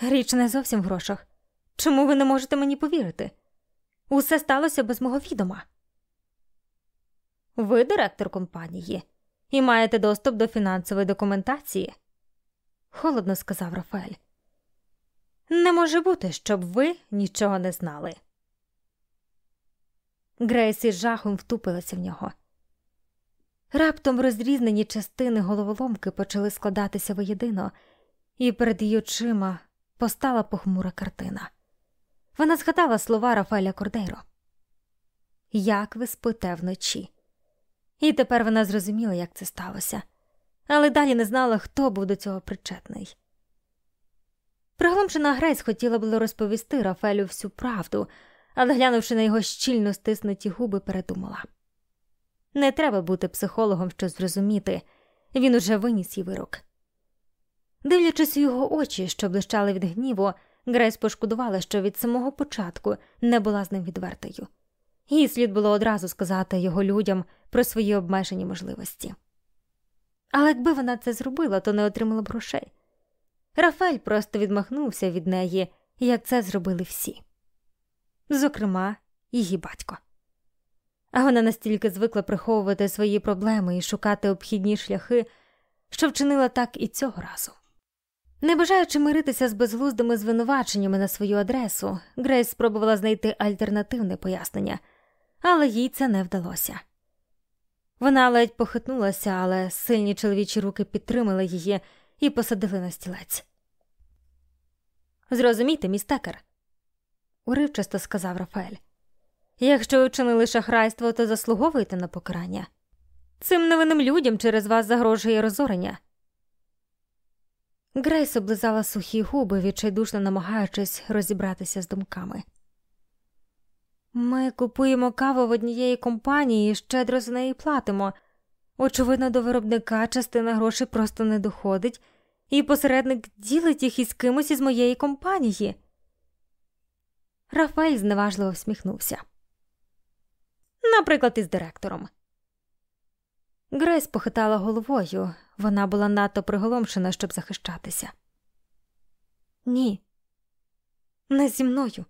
Річ не зовсім в грошах. Чому ви не можете мені повірити? Усе сталося без мого відома. Ви директор компанії і маєте доступ до фінансової документації, холодно сказав Рафаель. Не може бути, щоб ви нічого не знали. Грейс із жахом втупилася в нього. Раптом розрізнені частини головоломки почали складатися воєдино, і перед її очима постала похмура картина. Вона згадала слова Рафаеля Кордейро Як ви спите вночі? І тепер вона зрозуміла, як це сталося, але далі не знала, хто був до цього причетний. Пригломшена Грейс хотіла було розповісти Рафелю всю правду, але, глянувши на його щільно стиснуті губи, передумала. Не треба бути психологом, щоб зрозуміти, він уже виніс їй вирок. Дивлячись у його очі, що блищали від гніву, Грейс пошкодувала, що від самого початку не була з ним відвертою. Їй слід було одразу сказати його людям про свої обмежені можливості. Але якби вона це зробила, то не отримала б грошей. Рафаель просто відмахнувся від неї, як це зробили всі, зокрема, її батько. А вона настільки звикла приховувати свої проблеми і шукати обхідні шляхи, що вчинила так і цього разу. Не бажаючи миритися з безглуздими звинуваченнями на свою адресу, Грейс спробувала знайти альтернативне пояснення, але їй це не вдалося. Вона ледь похитнулася, але сильні чоловічі руки підтримали її і посадили на стілець. Зрозумійте, містекер, уривчасто сказав Рафаель. Якщо ви вчинили шахрайство, то заслуговуєте на покарання. Цим невинним людям через вас загрожує розорення. Грейс облизала сухі губи, відчайдушно намагаючись розібратися з думками. Ми купуємо каву в однієї компанії і щедро за неї платимо. Очевидно, до виробника частина грошей просто не доходить, і посередник ділить їх із кимось із моєї компанії. Рафаель зневажливо всміхнувся. Наприклад, із директором. Грейс похитала головою, вона була надто приголомшена, щоб захищатися. Ні, не зі мною.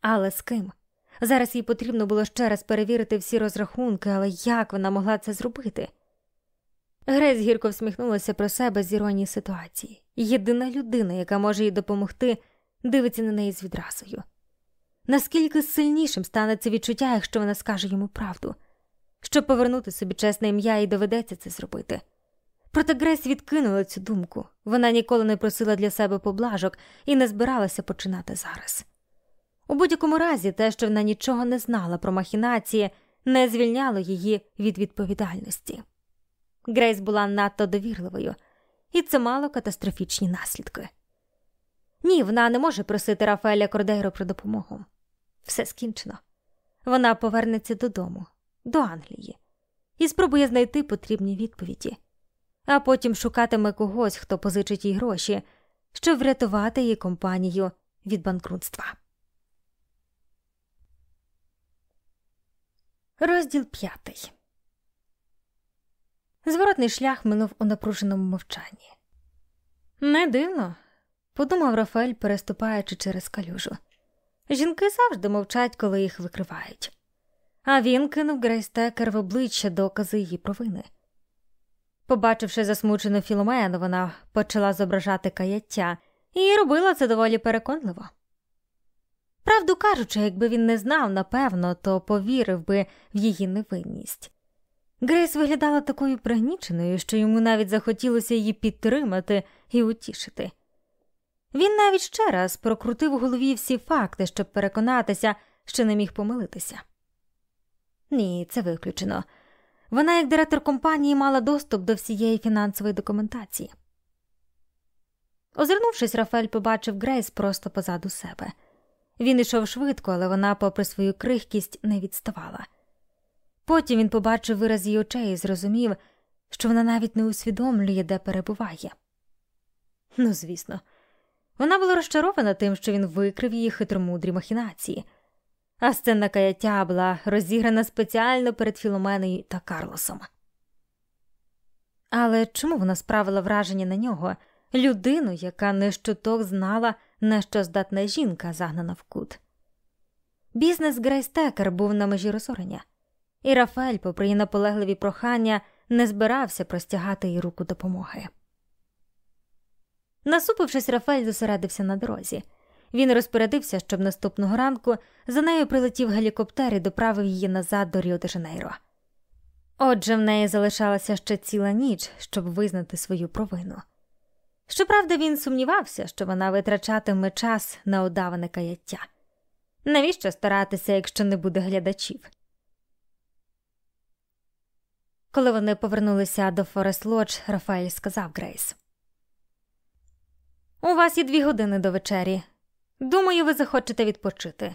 Але з ким? Зараз їй потрібно було ще раз перевірити всі розрахунки, але як вона могла це зробити? Грейс гірко всміхнулася про себе з іронії ситуації. Єдина людина, яка може їй допомогти, дивиться на неї з відразою. Наскільки сильнішим стане це відчуття, якщо вона скаже йому правду? Щоб повернути собі чесне ім'я і доведеться це зробити. Проте Грейс відкинула цю думку вона ніколи не просила для себе поблажок і не збиралася починати зараз. У будь-якому разі, те, що вона нічого не знала про махінації, не звільняло її від відповідальності. Грейс була надто довірливою, і це мало катастрофічні наслідки. Ні, вона не може просити Рафаеля Кордейро про допомогу. Все скінчено. Вона повернеться додому, до Англії, і спробує знайти потрібні відповіді, а потім шукатиме когось, хто позичить їй гроші, щоб врятувати її компанію від банкрутства. Розділ п'ятий. Зворотний шлях минув у напруженому мовчанні. Не дивно, подумав Рафаель, переступаючи через калюжу. Жінки завжди мовчать, коли їх викривають. А він кинув Грейстекер в обличчя докази її провини. Побачивши засмучену Філомену, вона почала зображати каяття і робила це доволі переконливо. Правду кажучи, якби він не знав, напевно, то повірив би в її невинність. Грейс виглядала такою пригніченою, що йому навіть захотілося її підтримати і утішити. Він навіть ще раз прокрутив у голові всі факти, щоб переконатися, що не міг помилитися. Ні, це виключено. Вона, як директор компанії, мала доступ до всієї фінансової документації. Озирнувшись, Рафель побачив Грейс просто позаду себе. Він йшов швидко, але вона, попри свою крихкість, не відставала. Потім він побачив вираз її очей і зрозумів, що вона навіть не усвідомлює, де перебуває. Ну, звісно, вона була розчарована тим, що він викрив її хитромудрі махінації, а сцена каяття була розіграна спеціально перед Філоменою та Карлосом. Але чому вона справила враження на нього, людину, яка не щуток знала, на що здатна жінка, загнана в кут. Бізнес Грейстекер був на межі розорення, і Рафаель, попри наполегливі прохання, не збирався простягати їй руку допомоги. Насупившись, Рафаель зосередився на дорозі. Він розпорядився, щоб наступного ранку за нею прилетів гелікоптер і доправив її назад до Ріо де Жанейро. Отже, в неї залишалася ще ціла ніч, щоб визнати свою провину. Щоправда, він сумнівався, що вона витрачатиме час на удаване каяття. Навіщо старатися, якщо не буде глядачів? Коли вони повернулися до Форест Лодж, Рафаель сказав Грейс: У вас є дві години до вечері. Думаю, ви захочете відпочити.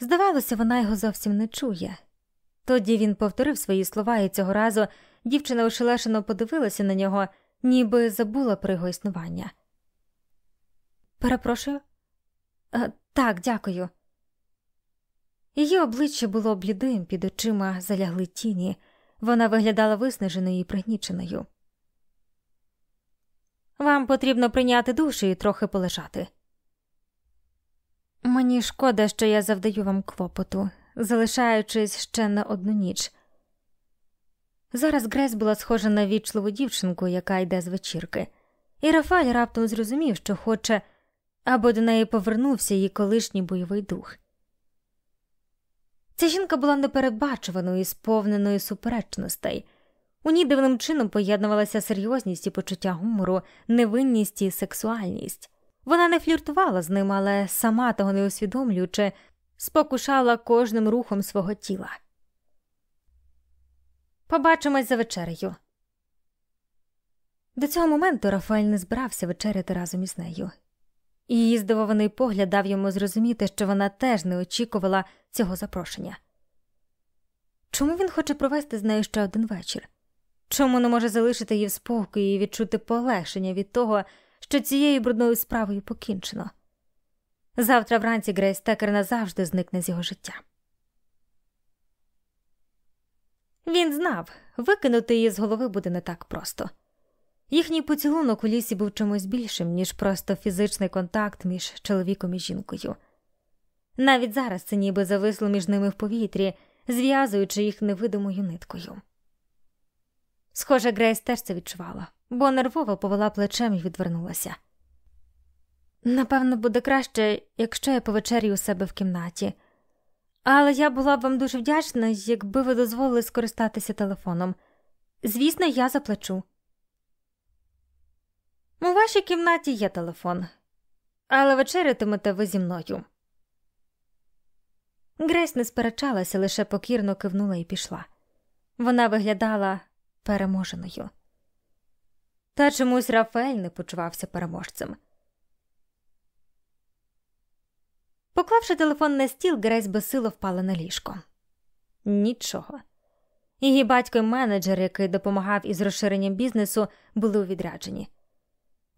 Здавалося, вона його зовсім не чує. Тоді він повторив свої слова, і цього разу дівчина ошелешено подивилася на нього, ніби забула про його існування. Перепрошую. А, так, дякую. Її обличчя було блідим, під очима залягли тіні, вона виглядала виснаженою і пригніченою. Вам потрібно прийняти душ і трохи полежати. Мені шкода, що я завдаю вам клопоту, залишаючись ще на одну ніч. Зараз Грейс була схожа на вічливу дівчинку, яка йде з вечірки, і Рафаль раптом зрозумів, що хоче, аби до неї повернувся її колишній бойовий дух. Ця жінка була непередбачуваною і сповненою суперечностей. У ній дивним чином поєднувалася серйозність і почуття гумору, невинність і сексуальність. Вона не фліртувала з ним, але сама того не усвідомлюючи, спокушала кожним рухом свого тіла. Побачимось за вечерею. До цього моменту Рафаель не збирався вечеряти разом із нею. Її здивований погляд дав йому зрозуміти, що вона теж не очікувала цього запрошення. Чому він хоче провести з нею ще один вечір? Чому не може залишити її в спокої і відчути полегшення від того, що цією брудною справою покінчено? Завтра вранці Грейс Текер назавжди зникне з його життя. Він знав, викинути її з голови буде не так просто. Їхній поцілунок у лісі був чимось більшим, ніж просто фізичний контакт між чоловіком і жінкою. Навіть зараз це ніби зависло між ними в повітрі, зв'язуючи їх невидимою ниткою. Схоже, Грейс теж це відчувала, бо нервово повела плечем і відвернулася. Напевно, буде краще, якщо я повечерю у себе в кімнаті, але я була б вам дуже вдячна, якби ви дозволили скористатися телефоном. Звісно, я заплачу. У вашій кімнаті є телефон, але вечерятимете ви зі мною. Грейс не сперечалася, лише покірно кивнула і пішла. Вона виглядала переможеною. Та чомусь Рафаель не почувався переможцем. Поклавши телефон на стіл, Грейс безсило впала на ліжко. Нічого. Її батько і менеджер, який допомагав із розширенням бізнесу, були у відрядженні.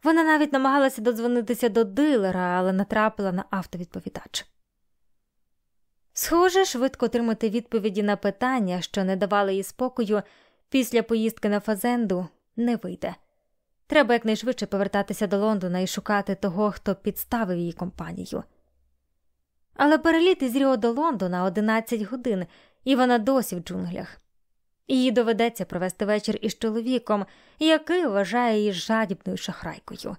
Вона навіть намагалася додзвонитися до дилера, але натрапила на автовідповідач. Схоже, швидко отримати відповіді на питання, що не давали їй спокою, після поїздки на Фазенду не вийде. Треба якнайшвидше повертатися до Лондона і шукати того, хто підставив її компанію. Але переліт із Ріо до Лондона 11 годин, і вона досі в джунглях. Їй доведеться провести вечір із чоловіком, який вважає її жадібною шахрайкою.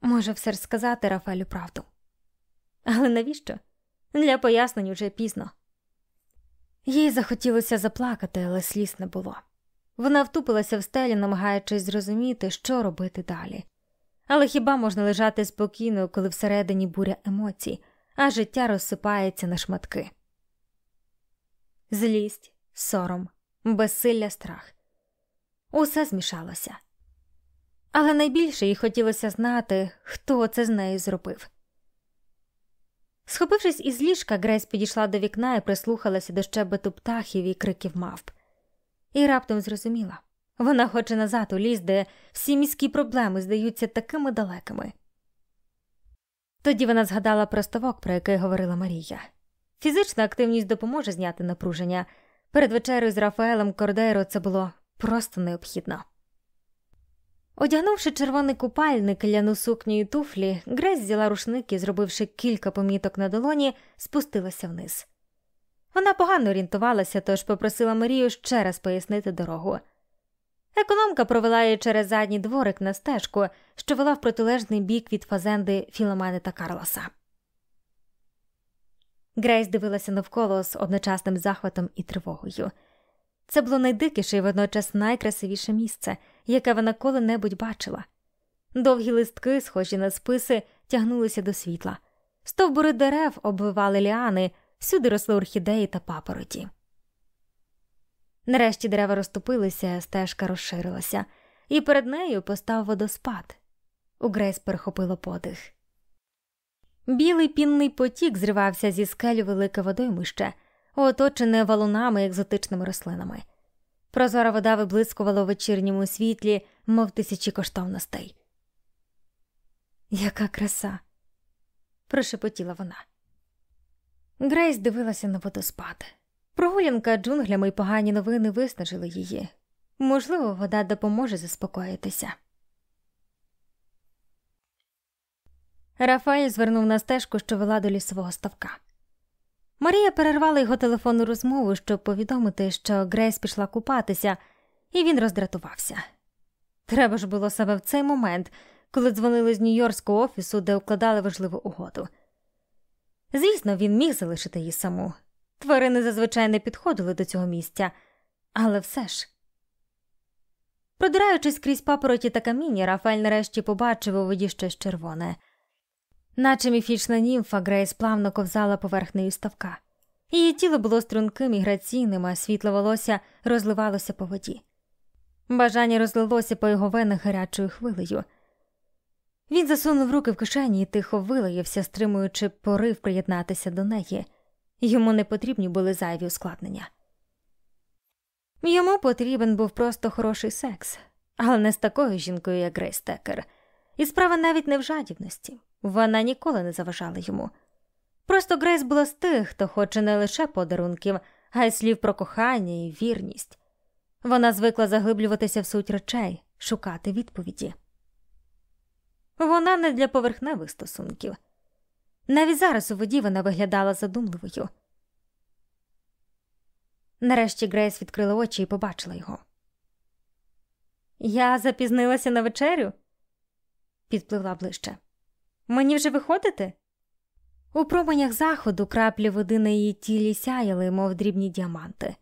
Може все ж сказати Рафалю правду. Але навіщо? Для пояснень уже пізно. Їй захотілося заплакати, але сліз не було. Вона втупилася в стелі, намагаючись зрозуміти, що робити далі. Але хіба можна лежати спокійно, коли всередині буря емоцій, а життя розсипається на шматки? Злість, сором, безсилля, страх усе змішалося. Але найбільше їй хотілося знати, хто це з нею зробив. Схопившись із ліжка, Грейс підійшла до вікна і прислухалася до щебету птахів і криків мавп. І раптом зрозуміла вона хоче назад у ліс, де всі міські проблеми здаються такими далекими. Тоді вона згадала про ставок, про який говорила Марія. Фізична активність допоможе зняти напруження. Перед вечерею з Рафаелем Кордейро це було просто необхідно. Одягнувши червоний купальник, ляну сукню і туфлі, Грейс взяла рушник і, зробивши кілька поміток на долоні, спустилася вниз. Вона погано орієнтувалася, тож попросила Марію ще раз пояснити дорогу. Економка провела її через задній дворик на стежку, що вела в протилежний бік від фазенди Філомени та Карлоса. Грейс дивилася навколо з одночасним захватом і тривогою. Це було найдикіше і водночас найкрасивіше місце, яке вона коли-небудь бачила. Довгі листки, схожі на списи, тягнулися до світла. Стовбури дерев обвивали ліани, всюди росли орхідеї та папороті. Нарешті дерева розступилися, стежка розширилася, і перед нею постав водоспад. У Грейс перехопило подих. Білий пінний потік зривався зі скелю велике водоймище, оточене валунами екзотичними рослинами. Прозора вода виблискувала у вечірньому світлі, мов тисячі коштовностей. Яка краса! прошепотіла вона. Грейс дивилася на водоспад. Прогулянка джунглями й погані новини виснажили її. Можливо, вода допоможе заспокоїтися. Рафаель звернув на стежку, що вела до лісового ставка. Марія перервала його телефонну розмову, щоб повідомити, що Грейс пішла купатися, і він роздратувався. Треба ж було саме в цей момент, коли дзвонили з Нью-Йоркського офісу, де укладали важливу угоду. Звісно, він міг залишити її саму. Тварини зазвичай не підходили до цього місця, але все ж. Продираючись крізь папороті та каміння, Рафаель нарешті побачив у воді щось червоне. Наче міфічна німфа Грейс плавно ковзала поверхнею ставка. Її тіло було струнким і граційним, а світло волосся розливалося по воді. Бажання розлилося по його венах гарячою хвилею. Він засунув руки в кишені і тихо вилаявся, стримуючи порив приєднатися до неї. Йому не потрібні були зайві ускладнення. Йому потрібен був просто хороший секс, але не з такою жінкою, як Грейс Текер. І справа навіть не в жадібності. Вона ніколи не заважала йому. Просто Грейс була з тих, хто хоче не лише подарунків, а й слів про кохання і вірність. Вона звикла заглиблюватися в суть речей, шукати відповіді. Вона не для поверхневих стосунків. Навіть зараз у воді вона виглядала задумливою. Нарешті Грейс відкрила очі і побачила його. Я запізнилася на вечерю, підпливла ближче. Мені вже виходити? У променях заходу краплі води на її тілі сяяли, мов дрібні діаманти.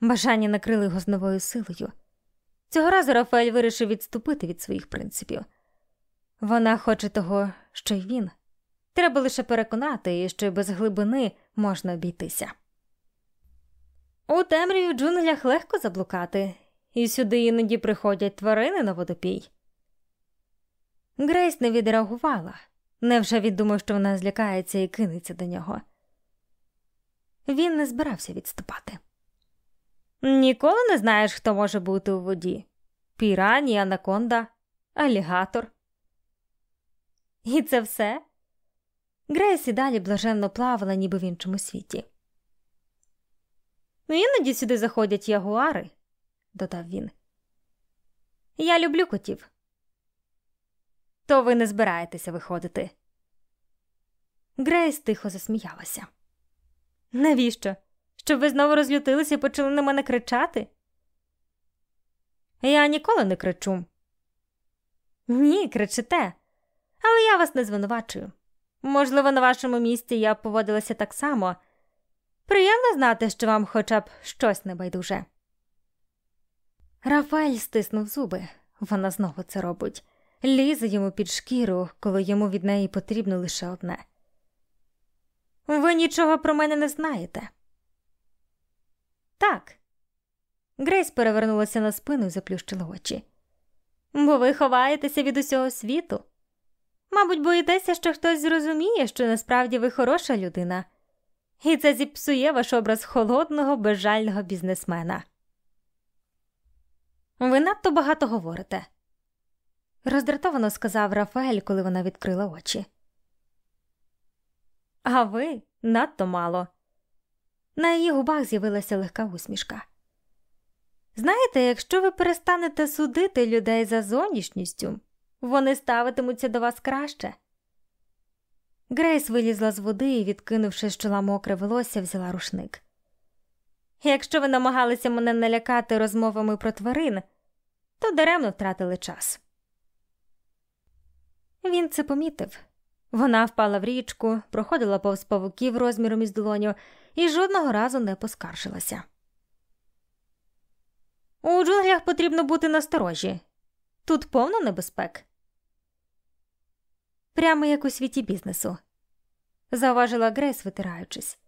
Бажання накрили його з новою силою. Цього разу Рафаель вирішив відступити від своїх принципів. Вона хоче того, що й він. Треба лише переконати, що й без глибини можна обійтися. У темряві в джунглях легко заблукати, і сюди іноді приходять тварини на водопій. Грейс не відреагувала. Невже він думав, що вона злякається і кинеться до нього? Він не збирався відступати. Ніколи не знаєш, хто може бути у воді пірані, анаконда, алігатор. І це все. Грейс і далі блаженно плавала, ніби в іншому світі. Іноді сюди заходять ягуари, додав він. Я люблю котів то ви не збираєтеся виходити. Грейс тихо засміялася. Навіщо? Щоб ви знову розлютилися і почали на мене кричати? Я ніколи не кричу. Ні, кричите, але я вас не звинувачую. Можливо, на вашому місці я поводилася так само. Приємно знати, що вам хоча б щось небайдуже. Рафаель стиснув зуби, вона знову це робить лізе йому під шкіру, коли йому від неї потрібно лише одне. Ви нічого про мене не знаєте. Так. Грейс перевернулася на спину і заплющила очі. Бо ви ховаєтеся від усього світу. Мабуть, боїтеся, що хтось зрозуміє, що насправді ви хороша людина, і це зіпсує ваш образ холодного, безжального бізнесмена. Ви надто багато говорите роздратовано сказав Рафаель, коли вона відкрила очі. А ви надто мало. На її губах з'явилася легка усмішка. Знаєте, якщо ви перестанете судити людей за зовнішністю, вони ставитимуться до вас краще. Грейс вилізла з води і, відкинувши з чола мокре волосся, взяла рушник. Якщо ви намагалися мене налякати розмовами про тварин, то даремно втратили час. Він це помітив. Вона впала в річку, проходила повз павуків розміром із долоню і жодного разу не поскаржилася. У джунглях потрібно бути насторожі. Тут повно небезпек. Прямо як у світі бізнесу, зауважила Грейс, витираючись.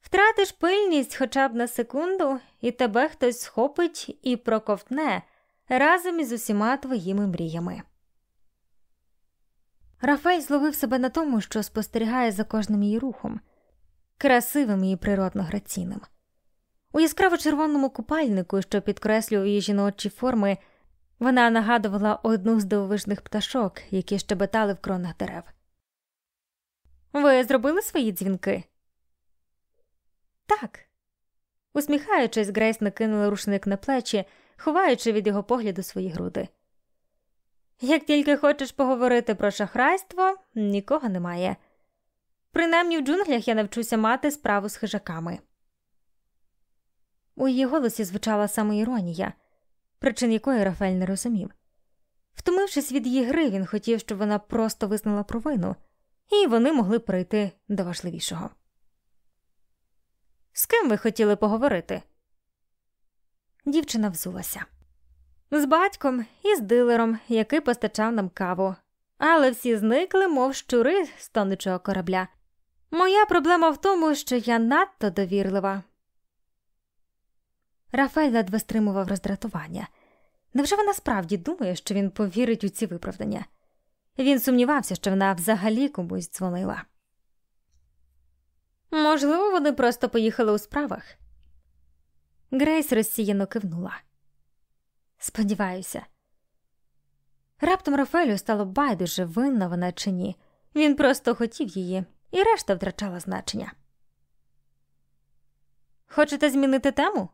Втратиш пильність хоча б на секунду, і тебе хтось схопить і проковтне разом із усіма твоїми мріями. Рафаель зловив себе на тому, що спостерігає за кожним її рухом, красивим і природно граційним. У яскраво червоному купальнику, що підкреслював її жіночі форми, вона нагадувала одну з дивовижних пташок, які щебетали в кронах дерев. Ви зробили свої дзвінки? Так. Усміхаючись, Грейс накинула рушник на плечі, ховаючи від його погляду свої груди. Як тільки хочеш поговорити про шахрайство, нікого немає. Принаймні в джунглях я навчуся мати справу з хижаками. У її голосі звучала самоіронія, причин якої Рафель не розумів. Втомившись від її гри, він хотів, щоб вона просто визнала провину, і вони могли прийти до важливішого. З ким ви хотіли поговорити? Дівчина взулася. З батьком і з дилером, який постачав нам каву, але всі зникли, мов щури з тонучого корабля. Моя проблема в тому, що я надто довірлива. Рафаель ледве стримував роздратування. Невже вона справді думає, що він повірить у ці виправдання? Він сумнівався, що вона взагалі комусь дзвонила. Можливо, вони просто поїхали у справах. Грейс розсіяно кивнула. Сподіваюся. Раптом Рафаелю стало байдуже, винна вона чи ні. Він просто хотів її, і решта втрачала значення. Хочете змінити тему?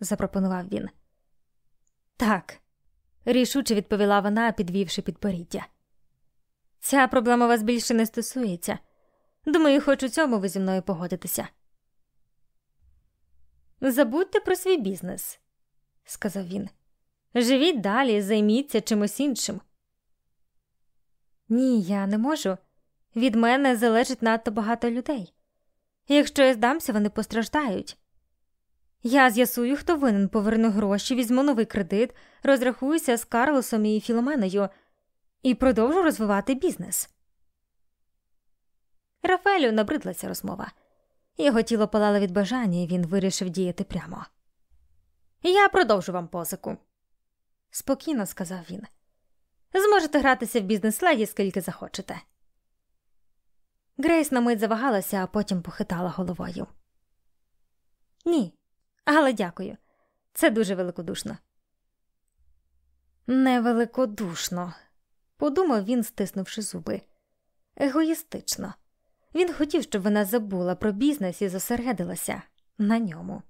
запропонував він. Так, рішуче відповіла вона, підвівши підборіддя. Ця проблема вас більше не стосується. Думаю, хоч у цьому ви зі мною погодитеся. Забудьте про свій бізнес, сказав він. Живіть далі, займіться чимось іншим. Ні, я не можу. Від мене залежить надто багато людей. Якщо я здамся, вони постраждають. Я з'ясую, хто винен, поверну гроші, візьму новий кредит, розрахуюся з Карлосом і Філоменою і продовжу розвивати бізнес. Рафаелю набридлася розмова. Його тіло палало від бажання, і він вирішив діяти прямо. Я продовжу вам позику, спокійно сказав він. Зможете гратися в бізнес леді скільки захочете. Грейс на мить завагалася, а потім похитала головою. Ні, але дякую. Це дуже великодушно. Невеликодушно, подумав він, стиснувши зуби. Егоїстично. Він хотів, щоб вона забула про бізнес і зосередилася на ньому.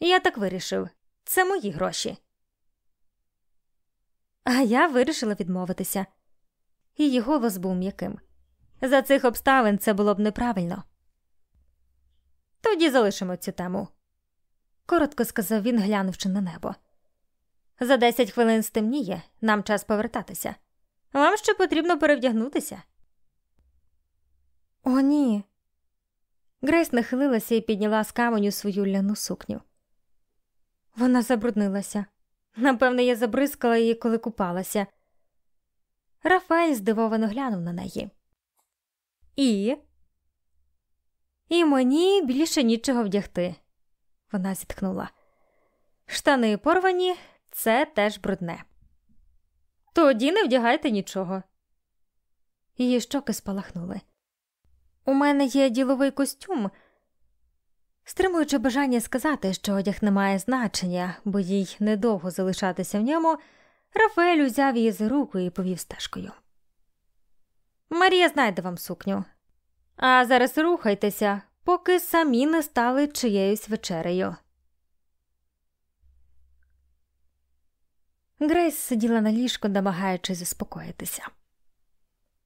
Я так вирішив це мої гроші. А я вирішила відмовитися. Її голос був м'яким. За цих обставин це було б неправильно. Тоді залишимо цю тему, коротко сказав він, глянувши на небо. За десять хвилин стемніє, нам час повертатися. Вам ще потрібно перевдягнутися. О, ні. Грейс нахилилася і підняла з каменю свою ляну сукню. Вона забруднилася. Напевне, я забризкала її, коли купалася. Рафаель здивовано глянув на неї. І І мені більше нічого вдягти. Вона зітхнула. Штани порвані, це теж брудне. Тоді не вдягайте нічого. Її щоки спалахнули. У мене є діловий костюм. Стримуючи бажання сказати, що одяг не має значення, бо їй недовго залишатися в ньому, Рафаель узяв її за руку і повів стежкою. Марія знайде вам сукню. А зараз рухайтеся, поки самі не стали чиєюсь вечерею. Грейс сиділа на ліжку, намагаючись заспокоїтися.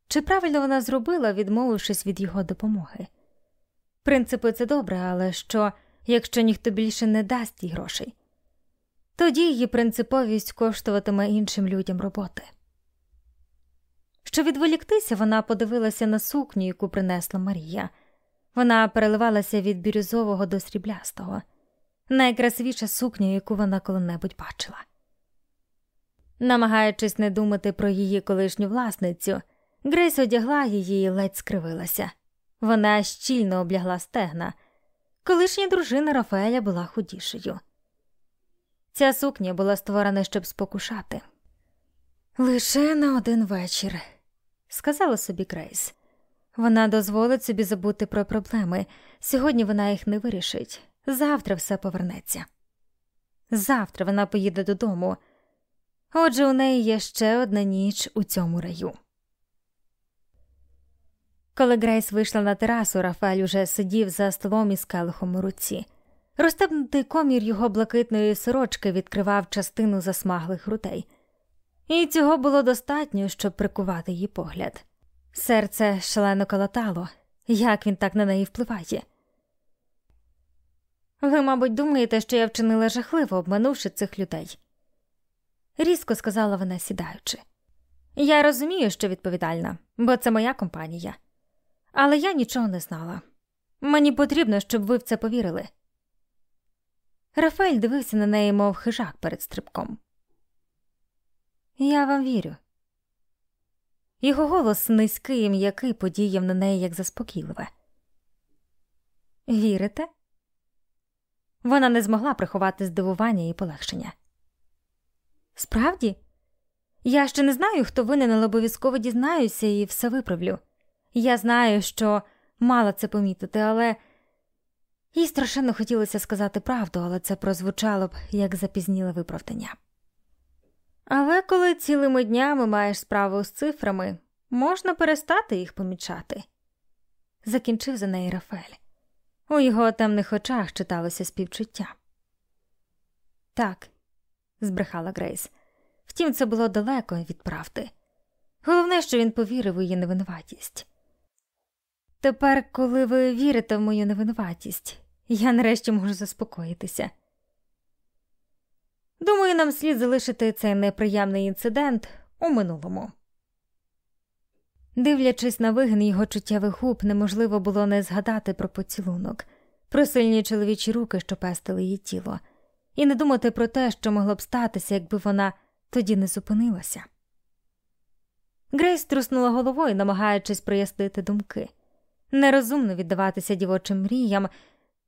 Чи правильно вона зробила, відмовившись від його допомоги? Принципи це добре, але що, якщо ніхто більше не дасть їй грошей? Тоді її принциповість коштуватиме іншим людям роботи. Щоб відволіктися, вона подивилася на сукню, яку принесла Марія. Вона переливалася від бірюзового до сріблястого, найкрасивіша сукня, яку вона коли-небудь бачила. Намагаючись не думати про її колишню власницю, Грейс одягла її і ледь скривилася. Вона щільно облягла стегна. Колишня дружина Рафаеля була худішою. Ця сукня була створена, щоб спокушати. Лише на один вечір, сказала собі Грейс. Вона дозволить собі забути про проблеми. Сьогодні вона їх не вирішить. Завтра все повернеться. Завтра вона поїде додому. Отже, у неї є ще одна ніч у цьому раю. Коли Грейс вийшла на терасу, Рафаель уже сидів за столом із келихом у руці. Розтебнутий комір його блакитної сорочки відкривав частину засмаглих грудей, і цього було достатньо, щоб прикувати її погляд. Серце шалено калатало, як він так на неї впливає. Ви, мабуть, думаєте, що я вчинила жахливо, обманувши цих людей, різко сказала вона, сідаючи. Я розумію, що відповідальна, бо це моя компанія. Але я нічого не знала. Мені потрібно, щоб ви в це повірили. Рафаель дивився на неї, мов хижак перед стрибком. Я вам вірю. Його голос низький і м'який подіяв на неї як заспокійливе. Вірите? Вона не змогла приховати здивування і полегшення. Справді, я ще не знаю, хто винен, але обов'язково дізнаюся і все виправлю. Я знаю, що мала це помітити, але їй страшенно хотілося сказати правду, але це прозвучало б як запізніле виправдання. Але коли цілими днями маєш справу з цифрами, можна перестати їх помічати, закінчив за неї Рафель. У його темних очах читалося співчуття. Так, збрехала Грейс. Втім, це було далеко від правди. Головне, що він повірив у її невинуватість. Тепер, коли ви вірите в мою невинуватість, я нарешті можу заспокоїтися. Думаю, нам слід залишити цей неприємний інцидент у минулому. Дивлячись на вигин його чуттєвих губ, неможливо було не згадати про поцілунок, про сильні чоловічі руки, що пестили її тіло, і не думати про те, що могло б статися, якби вона тоді не зупинилася. Грейс труснула головою, намагаючись прояснити думки. Нерозумно віддаватися дівочим мріям,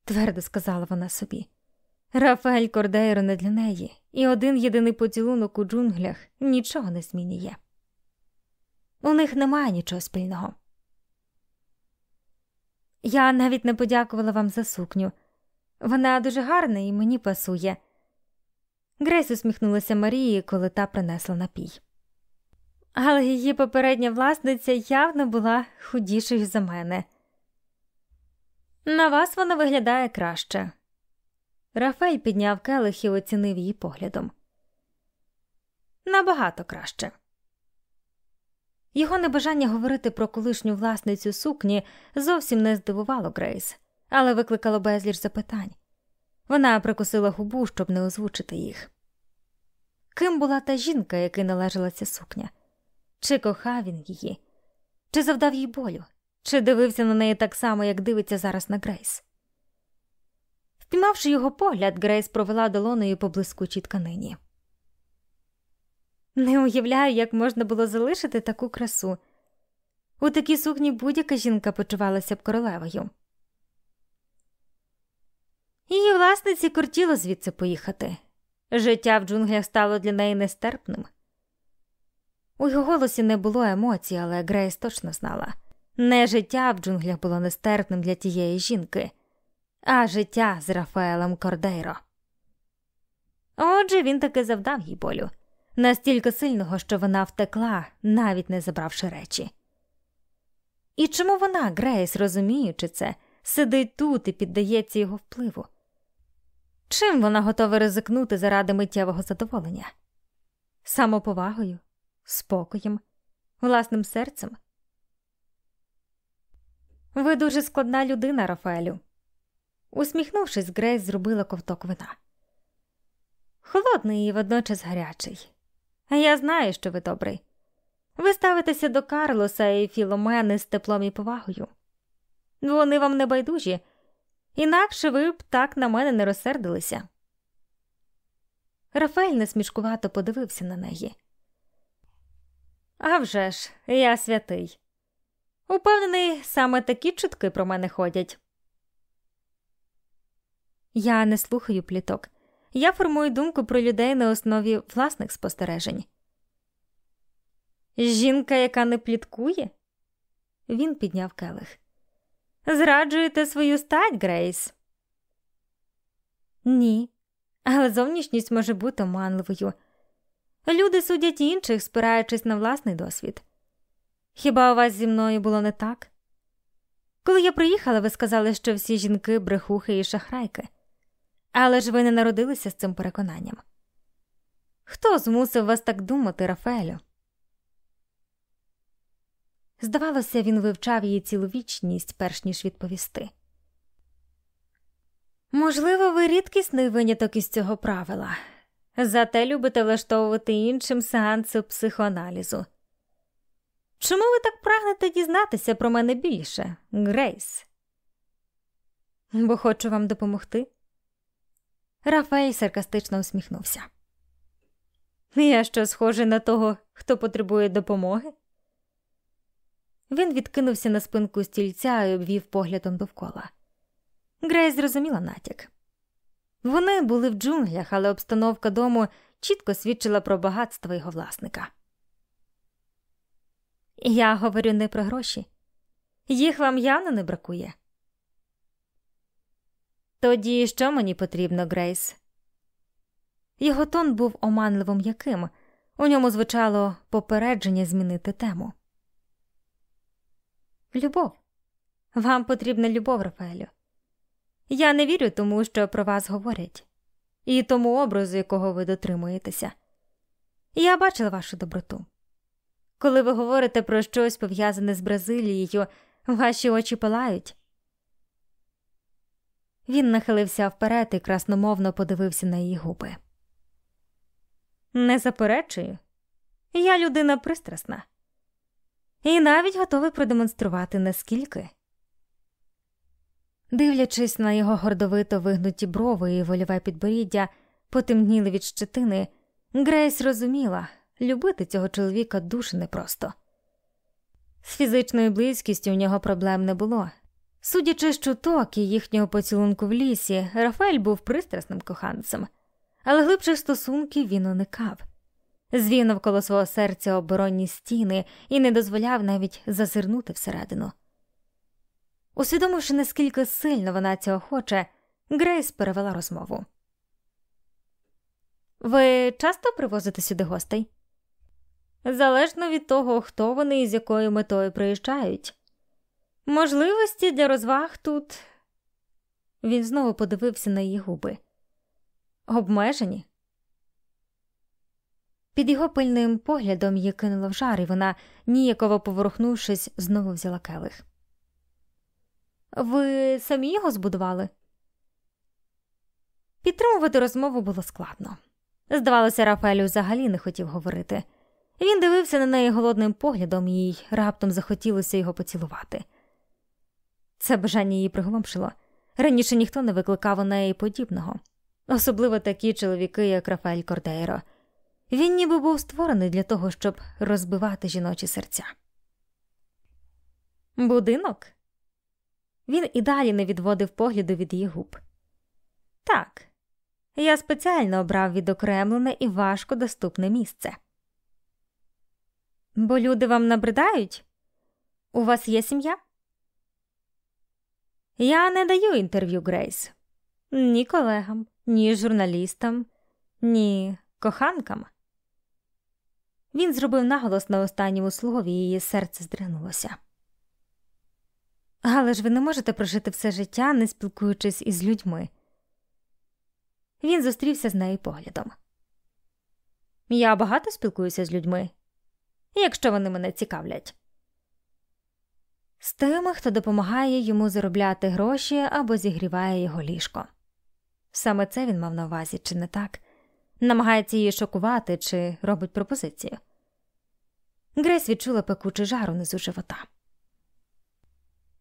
твердо сказала вона собі. Рафаель Кордейро не для неї, і один єдиний поцілунок у джунглях нічого не змінює. У них немає нічого спільного. Я навіть не подякувала вам за сукню. Вона дуже гарна і мені пасує. Грейс усміхнулася Марії, коли та принесла напій. Але її попередня власниця явно була худішою за мене. На вас вона виглядає краще. Рафель підняв келих і оцінив її поглядом. Набагато краще. Його небажання говорити про колишню власницю сукні зовсім не здивувало Грейс, але викликало безліч запитань. Вона прикусила губу, щоб не озвучити їх. Ким була та жінка, якій належала ця сукня? Чи кохав він її, чи завдав їй болю, чи дивився на неї так само, як дивиться зараз на Грейс? Впіймавши його погляд, Грейс провела долоною по блискучій тканині. Не уявляю, як можна було залишити таку красу. У такій сукні будь-яка жінка почувалася б королевою. Її власниці кортіло звідси поїхати. Життя в джунглях стало для неї нестерпним. У його голосі не було емоцій, але Грейс точно знала не життя в джунглях було нестерпним для тієї жінки, а життя з Рафаелем Кордейро. Отже, він таки завдав їй болю настільки сильного, що вона втекла, навіть не забравши речі. І чому вона, Грейс, розуміючи це, сидить тут і піддається його впливу? Чим вона готова ризикнути заради миттєвого задоволення? самоповагою, спокоєм, власним серцем. Ви дуже складна людина, Рафаелю. Усміхнувшись, Грейс зробила ковток вина. Холодний і водночас гарячий. Я знаю, що ви добрий. Ви ставитеся до Карлоса і Філомени з теплом і повагою. Вони вам не байдужі, інакше ви б так на мене не розсердилися. Рафаель несмішкувато подивився на неї. «А вже ж, я святий. Упевнений, саме такі чутки про мене ходять. Я не слухаю пліток. Я формую думку про людей на основі власних спостережень. Жінка, яка не пліткує? Він підняв келих. Зраджуєте свою стать, Грейс? Ні, але зовнішність може бути оманливою. Люди судять інших, спираючись на власний досвід. Хіба у вас зі мною було не так? Коли я приїхала, ви сказали, що всі жінки брехухи і шахрайки, але ж ви не народилися з цим переконанням. Хто змусив вас так думати, Рафаелю? Здавалося, він вивчав її цілу вічність, перш ніж відповісти. Можливо, ви рідкісний виняток із цього правила, зате любите влаштовувати іншим сеанси психоаналізу. Чому ви так прагнете дізнатися про мене більше, Грейс? Бо хочу вам допомогти. Рафаель саркастично усміхнувся. Я що схожий на того, хто потребує допомоги? Він відкинувся на спинку стільця і обвів поглядом довкола. Грейс зрозуміла натяк. Вони були в джунглях, але обстановка дому чітко свідчила про багатство його власника. Я говорю не про гроші, їх вам явно не бракує. Тоді що мені потрібно, Грейс? Його тон був оманливо м'яким, у ньому звучало попередження змінити тему. Любов. Вам потрібна любов, Рафаелю. Я не вірю тому, що про вас говорять, і тому образу, якого ви дотримуєтеся. Я бачила вашу доброту. Коли ви говорите про щось пов'язане з Бразилією, ваші очі палають. Він нахилився вперед і красномовно подивився на її губи. Не заперечую, я людина пристрасна і навіть готовий продемонструвати наскільки. Дивлячись на його гордовито вигнуті брови і вольове підборіддя, потемніли від щетини, Грейс розуміла, любити цього чоловіка дуже непросто. З фізичною близькістю у нього проблем не було. Судячи з чуток і їхнього поцілунку в лісі, Рафаель був пристрасним коханцем, але глибших стосунків він уникав звів навколо свого серця оборонні стіни і не дозволяв навіть зазирнути всередину. Усвідомивши, наскільки сильно вона цього хоче, Грейс перевела розмову. Ви часто привозите сюди гостей? Залежно від того, хто вони і з якою метою приїжджають. Можливості для розваг тут. Він знову подивився на її губи. Обмежені. Під його пильним поглядом її кинуло в жар, і вона, ніяково поворухнувшись, знову взяла келих. Ви самі його збудували? Підтримувати розмову було складно. Здавалося, Рафаелю взагалі не хотів говорити. Він дивився на неї голодним поглядом і їй раптом захотілося його поцілувати. Це бажання її приголомшило. Раніше ніхто не викликав у неї подібного, особливо такі чоловіки, як Рафаель Кордейро. Він ніби був створений для того, щоб розбивати жіночі серця. Будинок? Він і далі не відводив погляду від її губ. Так, я спеціально обрав відокремлене і важко доступне місце. Бо люди вам набридають? У вас є сім'я? Я не даю інтерв'ю Грейс ні колегам, ні журналістам, ні коханкам. Він зробив наголос на останньому слові, і її серце здригнулося. Але ж ви не можете прожити все життя, не спілкуючись із людьми. Він зустрівся з нею поглядом. Я багато спілкуюся з людьми, якщо вони мене цікавлять. З тими, хто допомагає йому заробляти гроші або зігріває його ліжко. Саме це він мав на увазі, чи не так? Намагається її шокувати чи робить пропозицію. Грейс відчула пекучий жар унизу живота.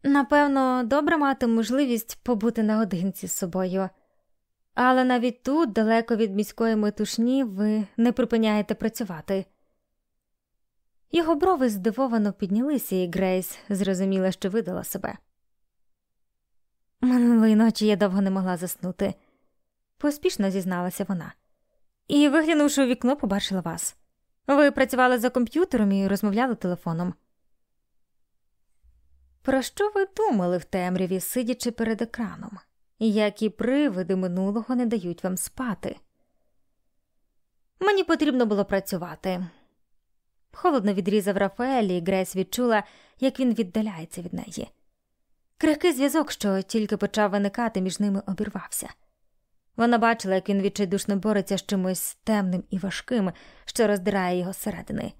Напевно, добре мати можливість побути наодинці з собою, але навіть тут, далеко від міської метушні, ви не припиняєте працювати. Його брови здивовано піднялися, і Грейс зрозуміла, що видала себе. Минулої ночі я довго не могла заснути, поспішно зізналася вона, і, виглянувши у вікно, побачила вас. Ви працювали за комп'ютером і розмовляли телефоном. Про що ви думали в темряві, сидячи перед екраном? Які привиди минулого не дають вам спати? Мені потрібно було працювати. Холодно відрізав Рафаель, і Грейс відчула, як він віддаляється від неї. Крихкий зв'язок, що тільки почав виникати, між ними обірвався. Вона бачила, як він відчайдушно бореться з чимось темним і важким, що роздирає його зсередини.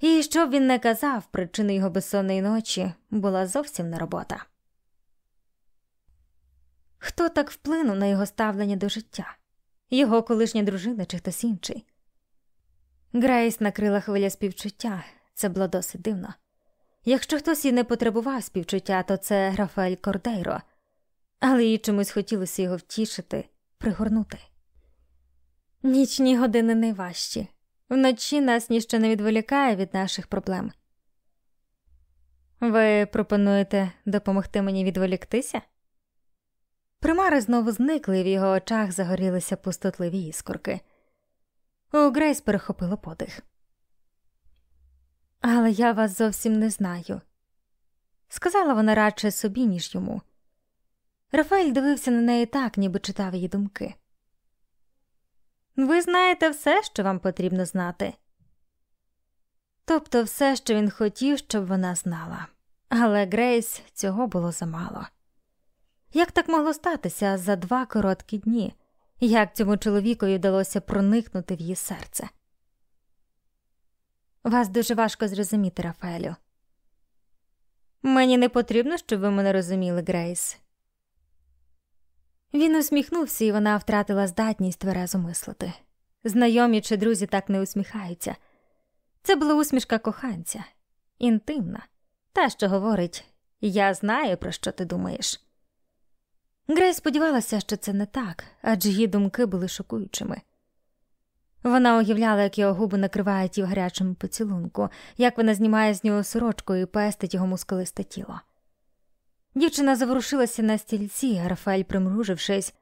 І що б він не казав, причиною його безсонної ночі була зовсім не робота. Хто так вплинув на його ставлення до життя? Його колишня дружина чи хтось інший? Грейс накрила хвиля співчуття, це було досить дивно. Якщо хтось і не потребував співчуття, то це Рафаель Кордейро, але їй чомусь хотілося його втішити, пригорнути. Нічні години найважчі. Вночі нас ніщо не відволікає від наших проблем. Ви пропонуєте допомогти мені відволіктися? Примари знову зникли, в його очах загорілися пустотливі іскорки. Грейс перехопило подих. Але я вас зовсім не знаю, сказала вона радше собі, ніж йому. Рафаель дивився на неї так, ніби читав її думки. Ви знаєте все, що вам потрібно знати. Тобто все, що він хотів, щоб вона знала, але Грейс цього було замало. Як так могло статися за два короткі дні? Як цьому чоловікові вдалося проникнути в її серце? Вас дуже важко зрозуміти, Рафаелю. Мені не потрібно, щоб ви мене розуміли, Грейс. Він усміхнувся, і вона втратила здатність тверезо мислити. Знайомі чи друзі так не усміхаються. Це була усмішка коханця, інтимна, та, що говорить Я знаю, про що ти думаєш. Грей сподівалася, що це не так, адже її думки були шокуючими. Вона уявляла, як його губи накривають її в гарячому поцілунку, як вона знімає з нього сорочку і пестить його мускулисте тіло. Дівчина заворушилася на стільці, Рафаель, примружившись,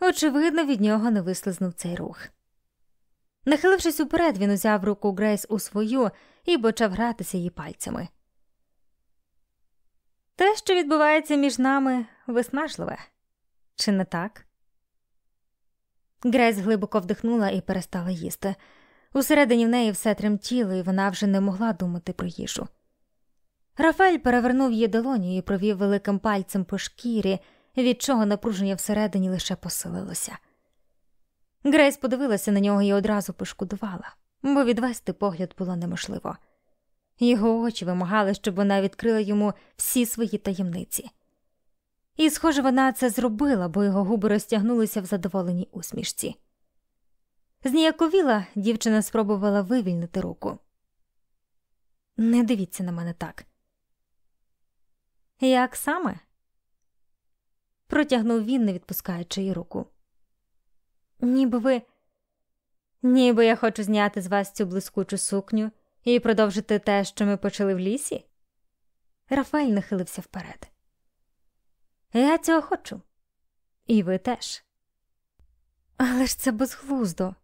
очевидно, від нього не вислизнув цей рух. Нахилившись уперед, він узяв руку Грейс у свою і почав гратися її пальцями. Те, що відбувається між нами, виснажливе, чи не так? Грейс глибоко вдихнула і перестала їсти. Усередині в неї все тремтіло, і вона вже не могла думати про їжу. Рафаель перевернув її долоню і провів великим пальцем по шкірі, від чого напруження всередині лише посилилося. Грейс подивилася на нього і одразу пошкодувала, бо відвести погляд було неможливо. Його очі вимагали, щоб вона відкрила йому всі свої таємниці. І, схоже, вона це зробила, бо його губи розтягнулися в задоволеній усмішці. Зніяковіла дівчина спробувала вивільнити руку. Не дивіться на мене так. Як саме? Протягнув він, не відпускаючи її руку. Ніби ви, ніби я хочу зняти з вас цю блискучу сукню і продовжити те, що ми почали в лісі. Рафаель нахилився вперед. Я цього хочу, і ви теж. Але ж це безглуздо.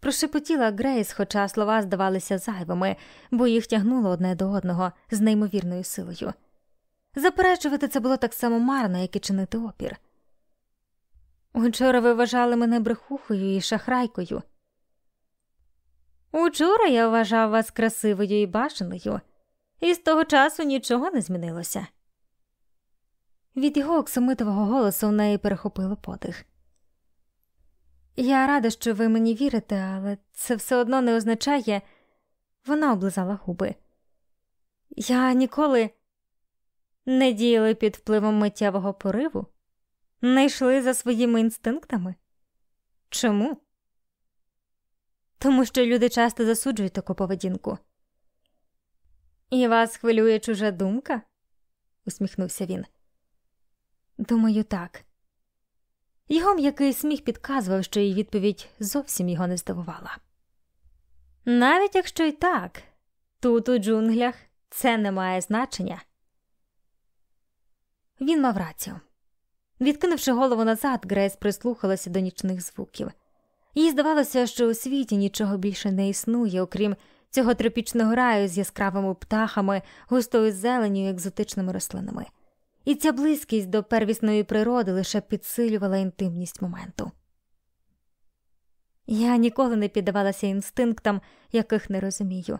Прошепотіла Грейс, хоча слова здавалися зайвими, бо їх тягнуло одне до одного з неймовірною силою. Заперечувати це було так само марно, як і чинити опір. Учора ви вважали мене брехухою і шахрайкою. Учора я вважав вас красивою і бажаною, і з того часу нічого не змінилося. Від його оксамитового голосу в неї перехопило подих. Я рада, що ви мені вірите, але це все одно не означає. Вона облизала губи. Я ніколи не діяли під впливом миттєвого пориву, не йшли за своїми інстинктами. Чому? Тому що люди часто засуджують таку поведінку. І вас хвилює чужа думка? усміхнувся він. Думаю, так. Його м'який сміх підказував, що її відповідь зовсім його не здивувала. Навіть якщо й так, тут у джунглях це не має значення. Він мав рацію. Відкинувши голову назад, Грейс прислухалася до нічних звуків. Їй здавалося, що у світі нічого більше не існує, окрім цього тропічного раю з яскравими птахами, густою зеленю і екзотичними рослинами і ця близькість до первісної природи лише підсилювала інтимність моменту. Я ніколи не піддавалася інстинктам, яких не розумію.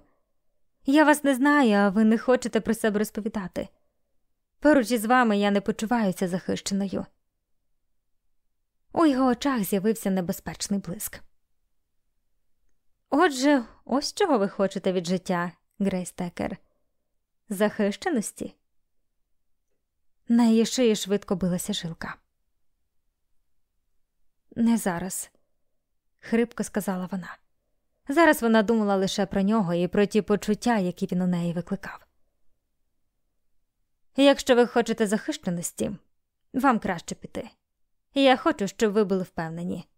Я вас не знаю, а ви не хочете про себе розповідати. Поруч із вами я не почуваюся захищеною. У його очах з'явився небезпечний блиск. Отже, ось чого ви хочете від життя, Грейс Текер? захищеності. На її шиї швидко билася жилка. Не зараз, хрипко сказала вона. Зараз вона думала лише про нього і про ті почуття, які він у неї викликав. Якщо ви хочете захищеності, вам краще піти. Я хочу, щоб ви були впевнені.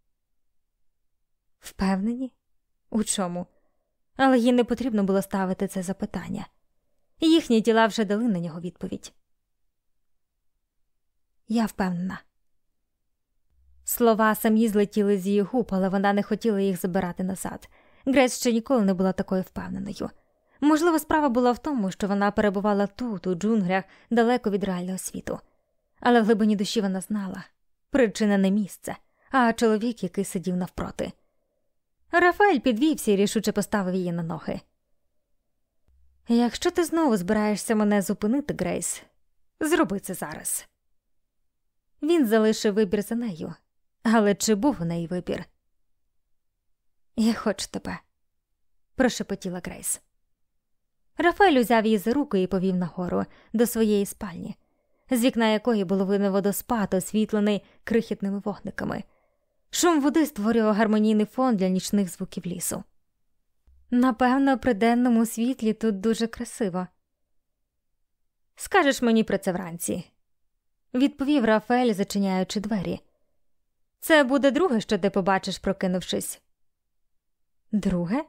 Впевнені? У чому? Але їй не потрібно було ставити це запитання. Їхні тіла вже дали на нього відповідь. Я впевнена. Слова самі злетіли з її губ, але вона не хотіла їх забирати назад. Грейс ще ніколи не була такою впевненою. Можливо, справа була в тому, що вона перебувала тут, у джунглях, далеко від реального світу, але в глибині душі вона знала причина не місце, а чоловік, який сидів навпроти. Рафаель підвівся і рішуче поставив її на ноги. Якщо ти знову збираєшся мене зупинити, Грейс, зроби це зараз. Він залишив вибір за нею, але чи був у неї вибір? Я хочу тебе, прошепотіла Грейс. Рафаель узяв її за руку і повів нагору до своєї спальні, з вікна якої було видно водоспад, освітлений крихітними вогниками. Шум води створював гармонійний фон для нічних звуків лісу. Напевно, при денному світлі тут дуже красиво. Скажеш мені про це вранці, відповів Рафаель, зачиняючи двері. Це буде друге, що ти побачиш, прокинувшись. Друге?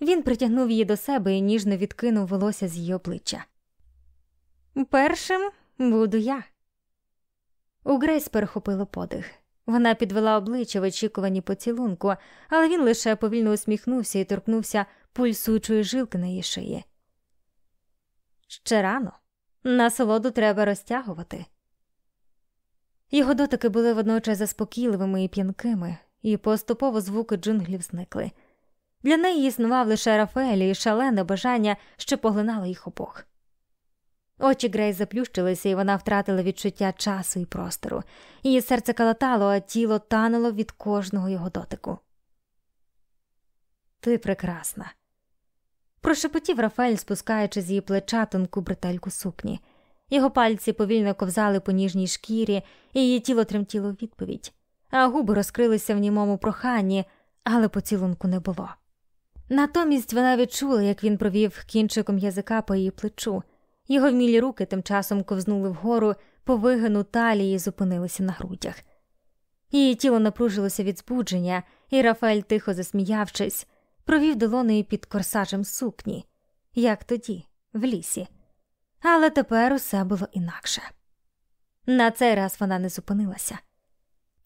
Він притягнув її до себе і ніжно відкинув волосся з її обличчя. Першим буду я. У Грейс перехопило подих. Вона підвела обличчя в очікуванні поцілунку, але він лише повільно усміхнувся і торкнувся пульсуючої жилки на її шиї. Ще рано. Насолоду треба розтягувати. Його дотики були водночас заспокійливими і п'янкими, і поступово звуки джунглів зникли. Для неї існував лише Рафаелі і шалене бажання, що поглинало їх обох. Очі Грейс заплющилися, і вона втратила відчуття часу і простору. Її серце калатало, а тіло тануло від кожного його дотику. Ти прекрасна прошепотів Рафаель, спускаючи з її плеча тонку бретельку сукні. Його пальці повільно ковзали по ніжній шкірі, і її тіло тремтіло в відповідь, а губи розкрилися в німому проханні, але поцілунку не було. Натомість вона відчула, як він провів кінчиком язика по її плечу, його вмілі руки тим часом ковзнули вгору по вигину талії зупинилися на грудях. Її тіло напружилося від збудження, і Рафаель, тихо засміявшись, провів долонею під корсажем сукні, як тоді, в лісі. Але тепер усе було інакше. На цей раз вона не зупинилася.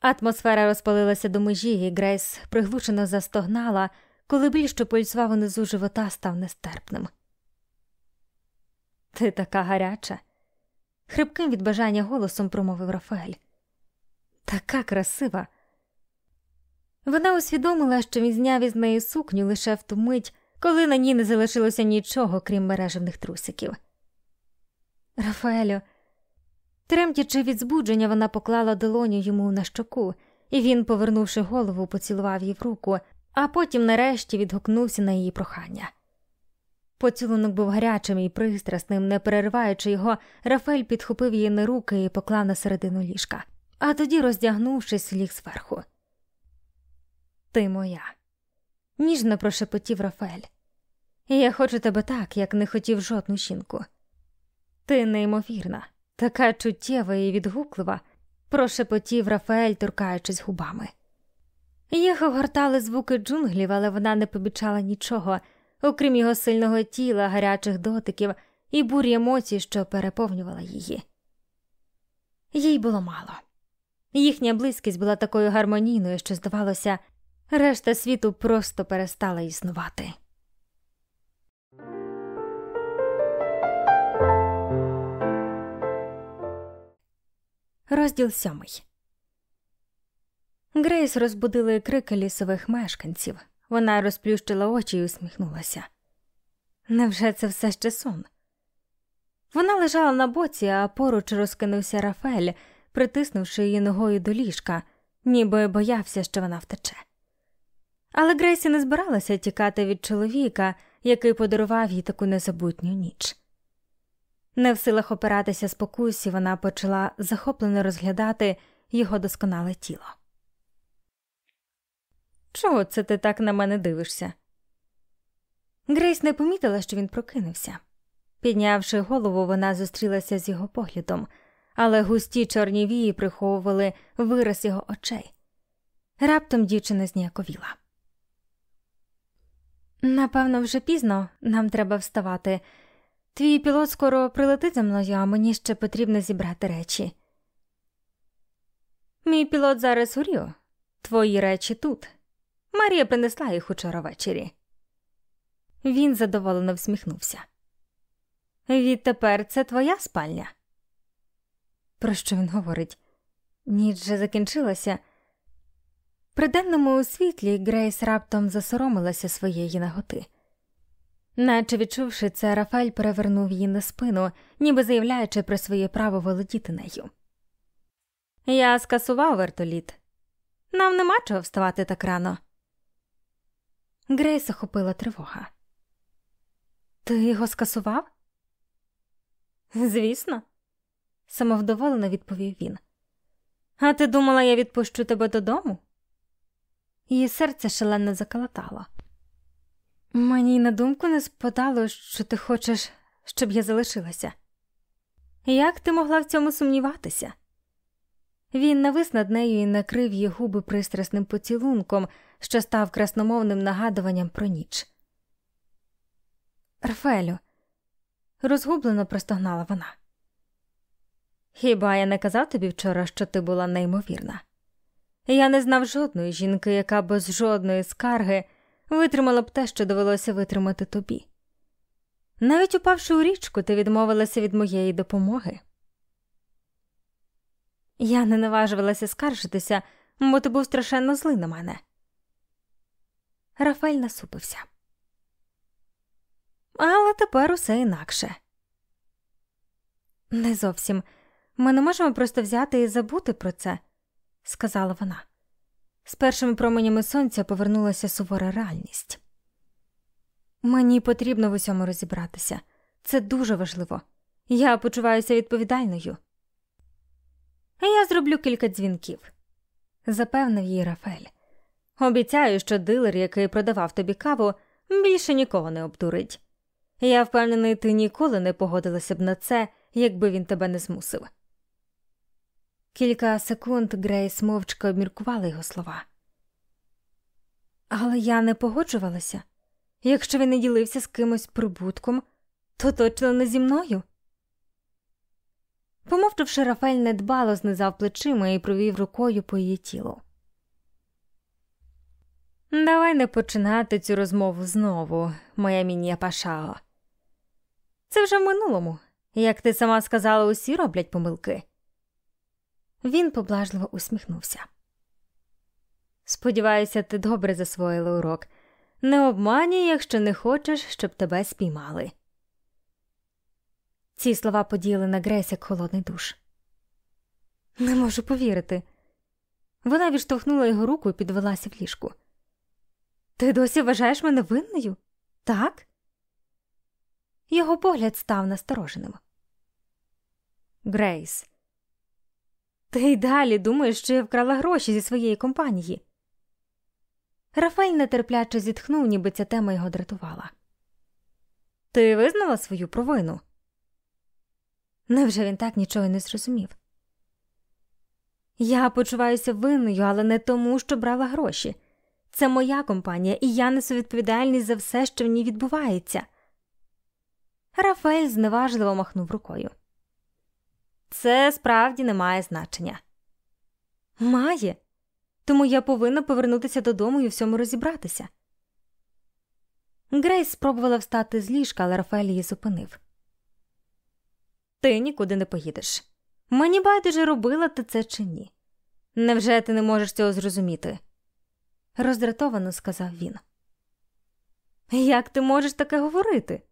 Атмосфера розпалилася до межі, і Грейс приглушено застогнала, коли біль, що пульсував унизу живота, став нестерпним. Ти така гаряча, хрипким від бажання голосом промовив Рафаель. Така красива. Вона усвідомила, що він зняв із неї сукню лише в ту мить, коли на ній не залишилося нічого, крім мережевних трусиків. Рафаелю, тремтячи від збудження, вона поклала долоню йому на щоку, і він, повернувши голову, поцілував її в руку, а потім нарешті відгукнувся на її прохання. Поцілунок був гарячим і пристрасним, не перериваючи його, Рафель підхопив її на руки і поклав на середину ліжка, а тоді, роздягнувшись, ліг зверху. Ти моя, ніжно прошепотів Рафель. Я хочу тебе так, як не хотів жодну жінку. Ти неймовірна, така чуттєва і відгуклива, прошепотів Рафаель, торкаючись губами. Їх огортали звуки джунглів, але вона не побічала нічого, окрім його сильного тіла, гарячих дотиків і бурі емоцій, що переповнювала її. Їй було мало. Їхня близькість була такою гармонійною, що, здавалося, решта світу просто перестала існувати. Розділ сьомий. Грейс розбудили крики лісових мешканців. Вона розплющила очі і усміхнулася. Невже це все ще сон? Вона лежала на боці, а поруч розкинувся Рафель, притиснувши її ногою до ліжка, ніби боявся, що вона втече. Але Грейсі не збиралася тікати від чоловіка, який подарував їй таку незабутню ніч. Не в силах опиратися спокусі, вона почала захоплено розглядати його досконале тіло. Чого це ти так на мене дивишся? Грейс не помітила, що він прокинувся. Піднявши голову, вона зустрілася з його поглядом, але густі чорні вії приховували вираз його очей. Раптом дівчина зніяковіла. Напевно, вже пізно нам треба вставати. Твій пілот скоро прилетить за мною, а мені ще потрібно зібрати речі. Мій пілот зараз у Ріо. Твої речі тут. Марія принесла їх учора ввечері. Він задоволено всміхнувся. Відтепер це твоя спальня. Про що він говорить? Ніч же закінчилася. При денному світлі Грейс раптом засоромилася своєї наготи. Наче відчувши це, Рафаель перевернув її на спину, ніби заявляючи про своє право володіти нею. Я скасував вертоліт. Нам нема чого вставати так рано. Грейс охопила тривога. Ти його скасував? Звісно, самовдоволено відповів він. А ти думала, я відпущу тебе додому? Її серце шалено заколотало. Мені й на думку не спадало, що ти хочеш, щоб я залишилася. Як ти могла в цьому сумніватися? Він навис над нею і накрив її губи пристрасним поцілунком, що став красномовним нагадуванням про ніч. Рафелю, розгублено простогнала вона. Хіба я не казав тобі вчора, що ти була неймовірна? Я не знав жодної жінки, яка без жодної скарги витримала б те, що довелося витримати тобі. Навіть упавши у річку, ти відмовилася від моєї допомоги. Я не наважувалася скаржитися, бо ти був страшенно злий на мене. Рафель насупився. Але тепер усе інакше. Не зовсім. Ми не можемо просто взяти і забути про це, сказала вона. З першими променями сонця повернулася сувора реальність. Мені потрібно в усьому розібратися. Це дуже важливо. Я почуваюся відповідальною. Я зроблю кілька дзвінків, запевнив їй Рафель. Обіцяю, що дилер, який продавав тобі каву, більше нікого не обдурить. Я впевнений, ти ніколи не погодилася б на це, якби він тебе не змусив. Кілька секунд Грейс мовчки обміркувала його слова. Але я не погоджувалася. Якщо він не ділився з кимось прибутком, то точно не зі мною. Помовчавши, Рафель недбало знизав плечима і провів рукою по її тілу. Давай не починати цю розмову знову, моя мінія Пашао. Це вже в минулому. Як ти сама сказала, усі роблять помилки. Він поблажливо усміхнувся. Сподіваюся, ти добре засвоїла урок. Не обманюй, якщо не хочеш, щоб тебе спіймали. Ці слова подіяли на Грейс як холодний душ. Не можу повірити. Вона відштовхнула його руку і підвелася в ліжку. Ти досі вважаєш мене винною? Так? Його погляд став настороженим. Грейс, ти й далі думаєш, що я вкрала гроші зі своєї компанії. Рафаель нетерпляче зітхнув, ніби ця тема його дратувала. Ти визнала свою провину? Невже він так нічого не зрозумів? Я почуваюся винною, але не тому, що брала гроші. Це моя компанія, і я несу відповідальність за все, що в ній відбувається. Рафаель зневажливо махнув рукою. Це справді не має значення. Має, тому я повинна повернутися додому і у всьому розібратися. Грейс спробувала встати з ліжка, але Рафаель її зупинив. Ти нікуди не поїдеш. Мені байдуже робила ти це чи ні. Невже ти не можеш цього зрозуміти? роздратовано сказав він. Як ти можеш таке говорити?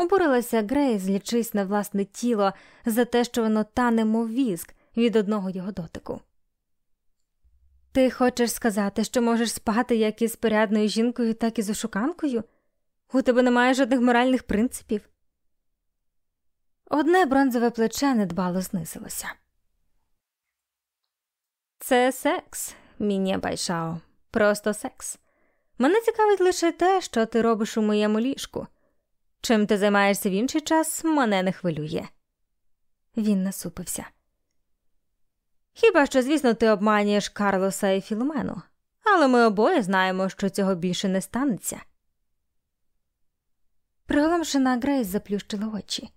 Обурилася Грейс, злічись на власне тіло за те, що воно тане, мов віск від одного його дотику. Ти хочеш сказати, що можеш спати як із порядною жінкою, так і з ошуканкою? У тебе немає жодних моральних принципів? Одне бронзове плече недбало знизилося. Це секс, Мінє Байшао, просто секс. Мене цікавить лише те, що ти робиш у моєму ліжку. Чим ти займаєшся в інший час, мене не хвилює. Він насупився. Хіба що, звісно, ти обманюєш Карлоса і Філомену, але ми обоє знаємо, що цього більше не станеться. Приголомшена Грейс заплющила очі.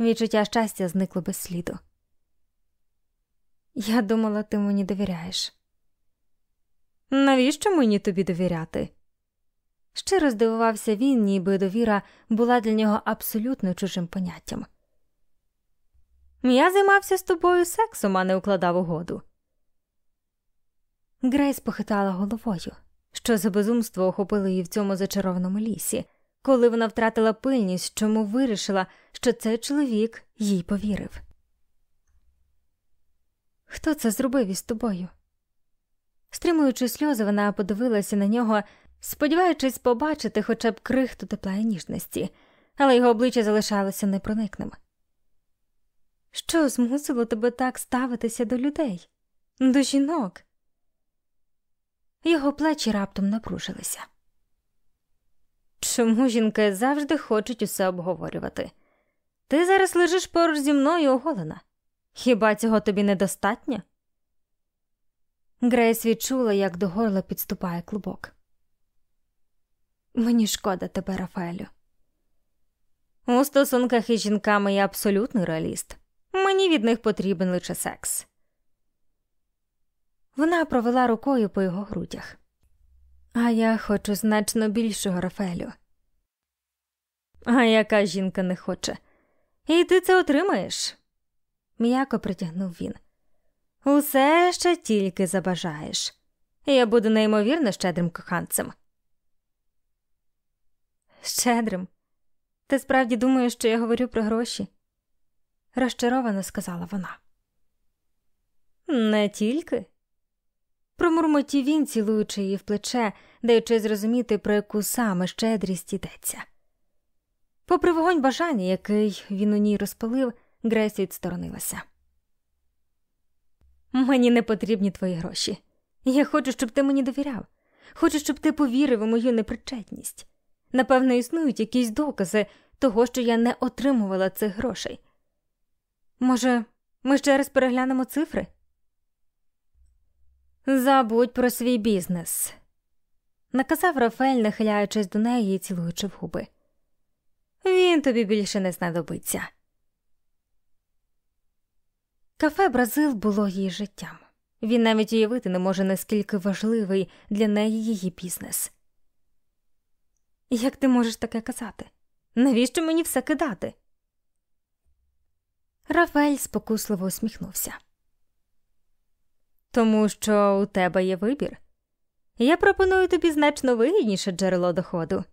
Відчуття щастя зникло без сліду. Я думала, ти мені довіряєш. Навіщо мені тобі довіряти? Щиро здивувався він, ніби довіра була для нього абсолютно чужим поняттям. Я займався з тобою сексом, а не укладав угоду. Грейс похитала головою, що за безумство охопило її в цьому зачарованому лісі, коли вона втратила пильність, чому вирішила, що цей чоловік їй повірив. Хто це зробив із тобою? Стримуючи сльози, вона подивилася на нього, сподіваючись побачити хоча б крихту тепла і ніжності, але його обличчя залишалося непроникним. Що змусило тебе так ставитися до людей, до жінок? Його плечі раптом напружилися. Чому жінки завжди хочуть усе обговорювати? Ти зараз лежиш поруч зі мною оголена. Хіба цього тобі недостатньо? Грейс відчула, як до горла підступає клубок. Мені шкода тебе, Рафаелю. У стосунках із жінками я абсолютний реаліст. Мені від них потрібен лише секс. Вона провела рукою по його грудях. А я хочу значно більшого Рафаелю. А яка жінка не хоче? І ти це отримаєш? м'яко притягнув він. Усе ще тільки забажаєш. Я буду неймовірно щедрим коханцем. Щедрим. Ти справді думаєш, що я говорю про гроші? розчаровано сказала вона. Не тільки. Промурмотів він, цілуючи її в плече, даючи зрозуміти, про яку саме щедрість йдеться. Попри вогонь бажання, який він у ній розпалив, Грейс відсторонилася. Мені не потрібні твої гроші. Я хочу, щоб ти мені довіряв. Хочу, щоб ти повірив у мою непричетність. Напевно, існують якісь докази того, що я не отримувала цих грошей. Може, ми ще раз переглянемо цифри? Забудь про свій бізнес, наказав Рафель, нахиляючись до неї і цілуючи в губи. Він тобі більше не знадобиться. Кафе Бразил було її життям. Він навіть уявити не може, наскільки важливий для неї її бізнес. Як ти можеш таке казати? Навіщо мені все кидати? Рафель спокусливо усміхнувся. Тому що у тебе є вибір. Я пропоную тобі значно вигідніше джерело доходу.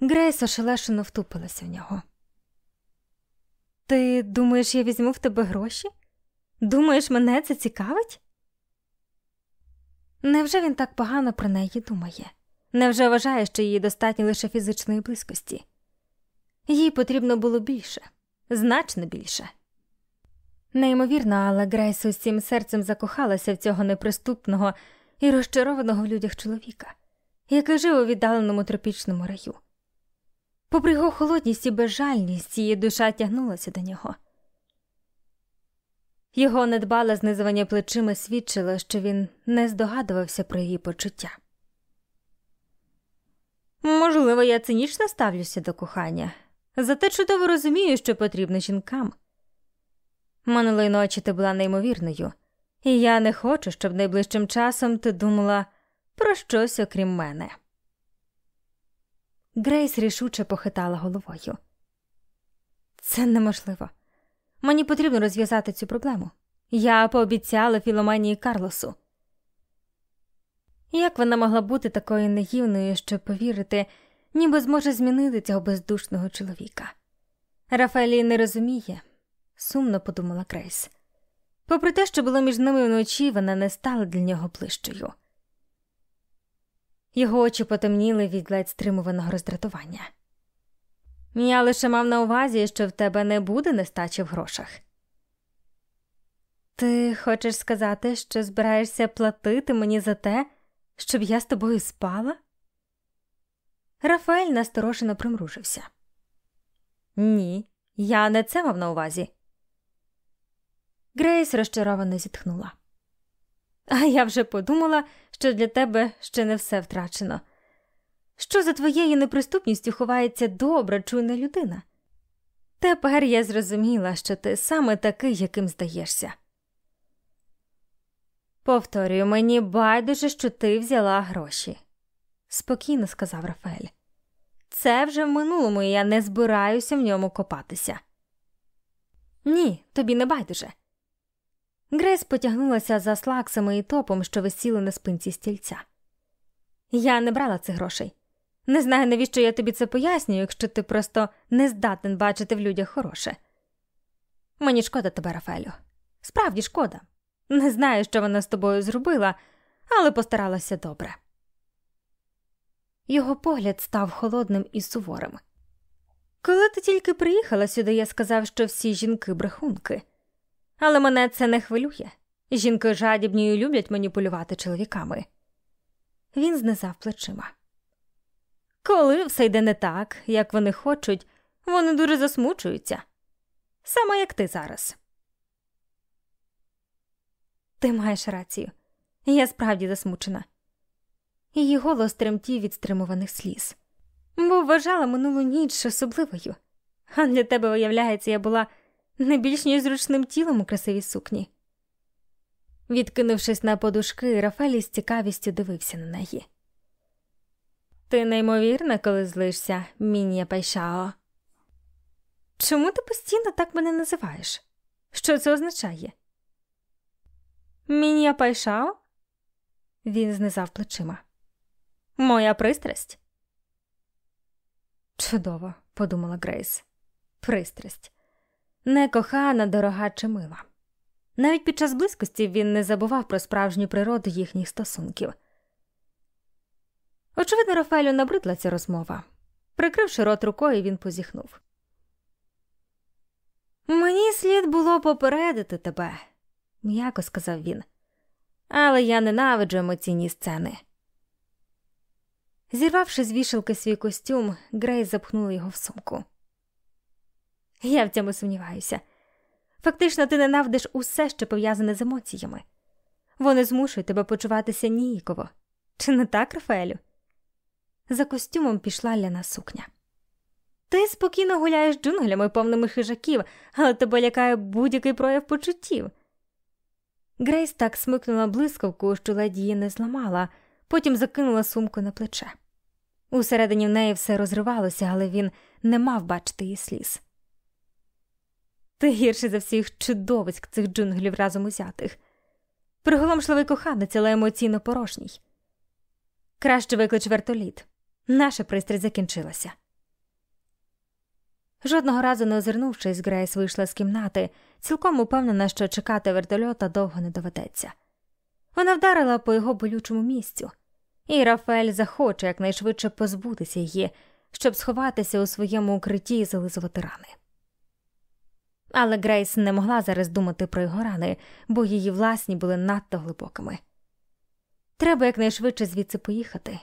Грейс ошелешено втупилася в нього. Ти думаєш, я візьму в тебе гроші? Думаєш, мене це цікавить? Невже він так погано про неї думає? Невже вважає, що їй достатньо лише фізичної близькості? Їй потрібно було більше, значно більше. Неймовірно, але Грейс усім серцем закохалася в цього неприступного і розчарованого в людях чоловіка, який жив у віддаленому тропічному раю. Попри його холодність і безжальність, її душа тягнулася до нього. Його недбале знизування плечима свідчило, що він не здогадувався про її почуття. Можливо, я цинічно ставлюся до кохання, зате чудово розумію, що потрібно жінкам. Минулої ночі ти була неймовірною, і я не хочу, щоб найближчим часом ти думала про щось окрім мене. Грейс рішуче похитала головою. Це неможливо. Мені потрібно розв'язати цю проблему. Я пообіцяла Філоманії Карлосу. Як вона могла бути такою наївною, щоб повірити, ніби зможе змінити цього бездушного чоловіка? Рафаелі не розуміє, сумно подумала Крейс. Попри те, що було між ними вночі, вона не стала для нього ближчою. Його очі потемніли від ледь стримуваного роздратування. Я лише мав на увазі, що в тебе не буде нестачі в грошах. Ти хочеш сказати, що збираєшся платити мені за те, щоб я з тобою спала? Рафаель насторожено примружився. Ні, я не це мав на увазі. Грейс розчаровано зітхнула. А я вже подумала, що для тебе ще не все втрачено. Що за твоєю неприступністю ховається добра, чуйна людина? Тепер я зрозуміла, що ти саме такий, яким здаєшся. Повторюю, мені байдуже, що ти взяла гроші, спокійно сказав Рафаель. Це вже в минулому, і я не збираюся в ньому копатися. Ні, тобі не байдуже. Грейс потягнулася за слаксами і топом, що висіли на спинці стільця. Я не брала цих грошей. Не знаю, навіщо я тобі це пояснюю, якщо ти просто не здатен бачити в людях хороше. Мені шкода тебе, Рафелю. Справді шкода. Не знаю, що вона з тобою зробила, але постаралася добре. Його погляд став холодним і суворим. Коли ти тільки приїхала сюди, я сказав, що всі жінки брехунки. Але мене це не хвилює. Жінки жадібні і люблять маніпулювати чоловіками. Він знизав плечима. Коли все йде не так, як вони хочуть, вони дуже засмучуються. Саме як ти зараз. Ти маєш рацію. Я справді засмучена. Її голос тремтів від стримуваних сліз, бо вважала минулу ніч особливою, а для тебе, виявляється, я була не більш ніж зручним тілом у красивій сукні. Відкинувшись на подушки, Рафелі з цікавістю дивився на неї. Ти неймовірна, коли злишся, Мінія Пайшао. Чому ти постійно так мене називаєш? Що це означає? Мінія Пайшао? Він знизав плечима. Моя пристрасть. Чудово, подумала Грейс. Пристрасть некохана, дорога чи мила. Навіть під час близькості він не забував про справжню природу їхніх стосунків. Очевидно, Рафаелю набридла ця розмова. Прикривши рот рукою, він позіхнув. Мені слід було попередити тебе, м'яко сказав він, але я ненавиджу емоційні сцени. Зірвавши з вішалки свій костюм, Грейс запхнула його в сумку. Я в цьому сумніваюся. Фактично, ти ненавидиш усе, що пов'язане з емоціями. Вони змушують тебе почуватися ніяково. Чи не так, Рафаелю? За костюмом пішла ляна сукня. Ти спокійно гуляєш джунглями, повними хижаків, але тебе лякає будь-який прояв почуттів. Грейс так смикнула блискавку, що ледь її не зламала, потім закинула сумку на плече. Усередині в неї все розривалося, але він не мав бачити її сліз. Ти гірший за всіх чудовиськ цих джунглів разом узятих. Приголомшливий коханець, але емоційно порожній. Краще виклич вертоліт. Наша пристрасть закінчилася. Жодного разу не озирнувшись, Грейс вийшла з кімнати, цілком упевнена, що чекати вертольота довго не доведеться. Вона вдарила по його болючому місцю, і Рафаель захоче якнайшвидше позбутися її, щоб сховатися у своєму укритті і зализувати рани. Але Грейс не могла зараз думати про його рани, бо її власні були надто глибокими. Треба якнайшвидше звідси поїхати.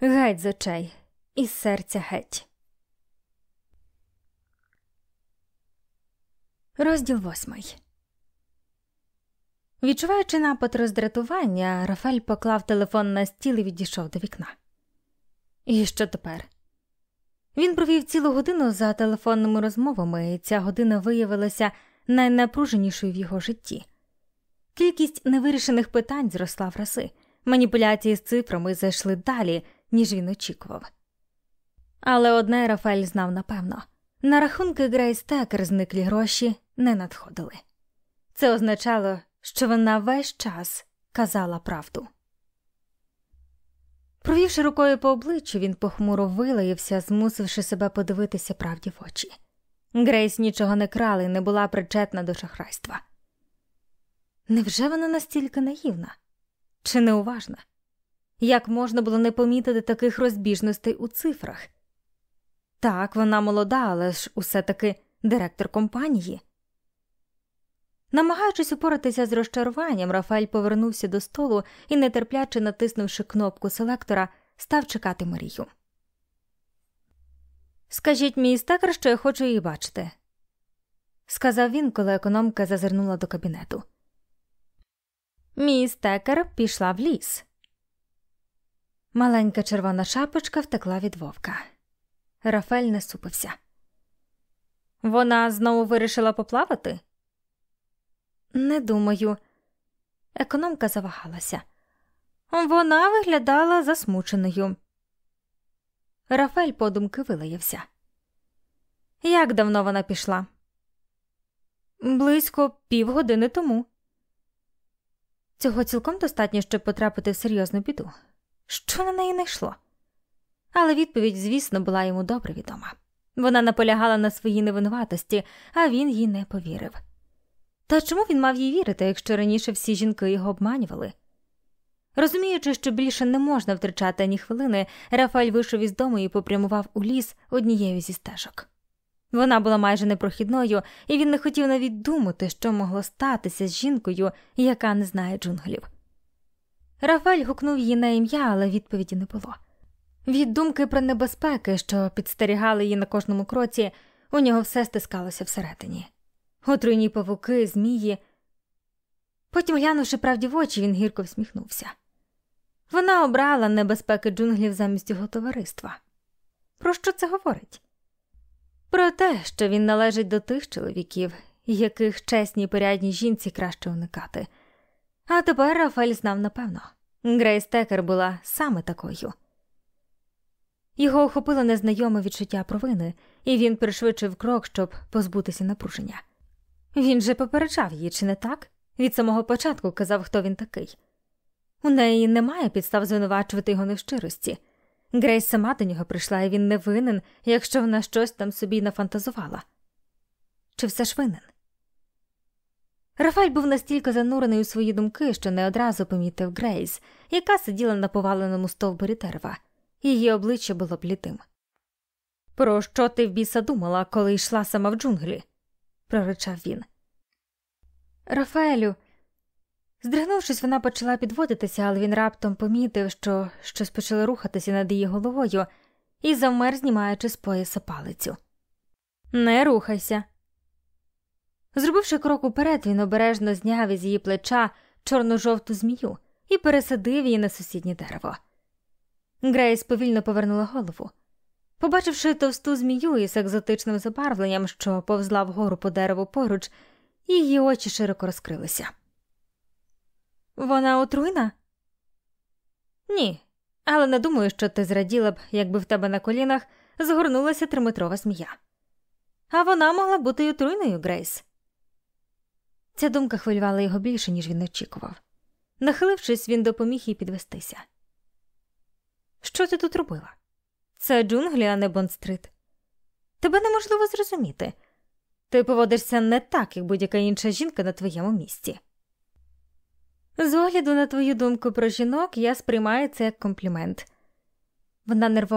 Геть з очей, із серця геть. Розділ восьмий. Відчуваючи напад роздратування, Рафель поклав телефон на стіл і відійшов до вікна. І що тепер? Він провів цілу годину за телефонними розмовами, і ця година виявилася найнапруженішою в його житті. Кількість невирішених питань зросла в рази, маніпуляції з цифрами зайшли далі, ніж він очікував. Але одне Рафаель знав напевно на рахунки Грейс Текер зниклі гроші не надходили. Це означало, що вона весь час казала правду. Провівши рукою по обличчю, він похмуро вилаївся, змусивши себе подивитися правді в очі. Грейс нічого не крала і не була причетна до шахрайства. Невже вона настільки наївна чи неуважна? Як можна було не помітити таких розбіжностей у цифрах? Так, вона молода, але ж усе таки директор компанії. Намагаючись упоратися з розчаруванням, Рафаель повернувся до столу і, нетерпляче натиснувши кнопку селектора, став чекати Марію. Скажіть мій стекер, що я хочу її бачити, сказав він, коли економка зазирнула до кабінету. Мій стекер пішла в ліс. Маленька червона шапочка втекла від вовка. Рафель не супився. Вона знову вирішила поплавати? Не думаю. Економка завагалася. Вона виглядала засмученою. Рафель подумки вилаявся. Як давно вона пішла? Близько півгодини тому. Цього цілком достатньо, щоб потрапити в серйозну біду. Що на неї не йшло? Але відповідь, звісно, була йому добре відома. Вона наполягала на своїй невинуватості, а він їй не повірив. Та чому він мав їй вірити, якщо раніше всі жінки його обманювали? Розуміючи, що більше не можна втрачати ані хвилини, Рафаль вийшов із дому і попрямував у ліс однією зі стежок. Вона була майже непрохідною, і він не хотів навіть думати, що могло статися з жінкою, яка не знає джунглів. Рафаль гукнув її на ім'я, але відповіді не було. Від думки про небезпеки, що підстерігали її на кожному кроці, у нього все стискалося всередині отруйні павуки, змії. Потім, глянувши правді в очі, він гірко всміхнувся. Вона обрала небезпеки джунглів замість його товариства. Про що це говорить? Про те, що він належить до тих чоловіків, яких чесній порядній жінці краще уникати. А тепер Рафель знав напевно. Грейс Текер була саме такою. Його охопило незнайоме відчуття провини, і він пришвидшив крок, щоб позбутися напруження. Він же попереджав її, чи не так? Від самого початку казав, хто він такий. У неї немає підстав звинувачувати його невщирості. Грейс сама до нього прийшла, і він не винен, якщо вона щось там собі нафантазувала. Чи все ж винен? Рафаль був настільки занурений у свої думки, що не одразу помітив Грейс, яка сиділа на поваленому стовбурі дерева, її обличчя було блідим. Про що ти в біса думала, коли йшла сама в джунглі? Проричав він. Рафаелю. Здригнувшись, вона почала підводитися, але він раптом помітив, що щось почало рухатися над її головою і завмер, знімаючи з пояса палицю. Не рухайся. Зробивши крок уперед, він обережно зняв із її плеча чорно жовту змію і пересадив її на сусіднє дерево. Грейс повільно повернула голову. Побачивши товсту змію із екзотичним забарвленням, що повзла вгору по дереву поруч, її очі широко розкрилися. Вона отруйна? Ні, але не думаю, що ти зраділа б, якби в тебе на колінах згорнулася триметрова змія. А вона могла бути й отруйною, Грейс. Ця думка хвилювала його більше, ніж він очікував. Нахилившись, він допоміг їй підвестися. Що ти тут робила? Це джунглі, а не Бонстрит. Тебе неможливо зрозуміти. Ти поводишся не так, як будь-яка інша жінка на твоєму місці. З огляду на твою думку про жінок, я сприймаю це як комплімент. Вона нервово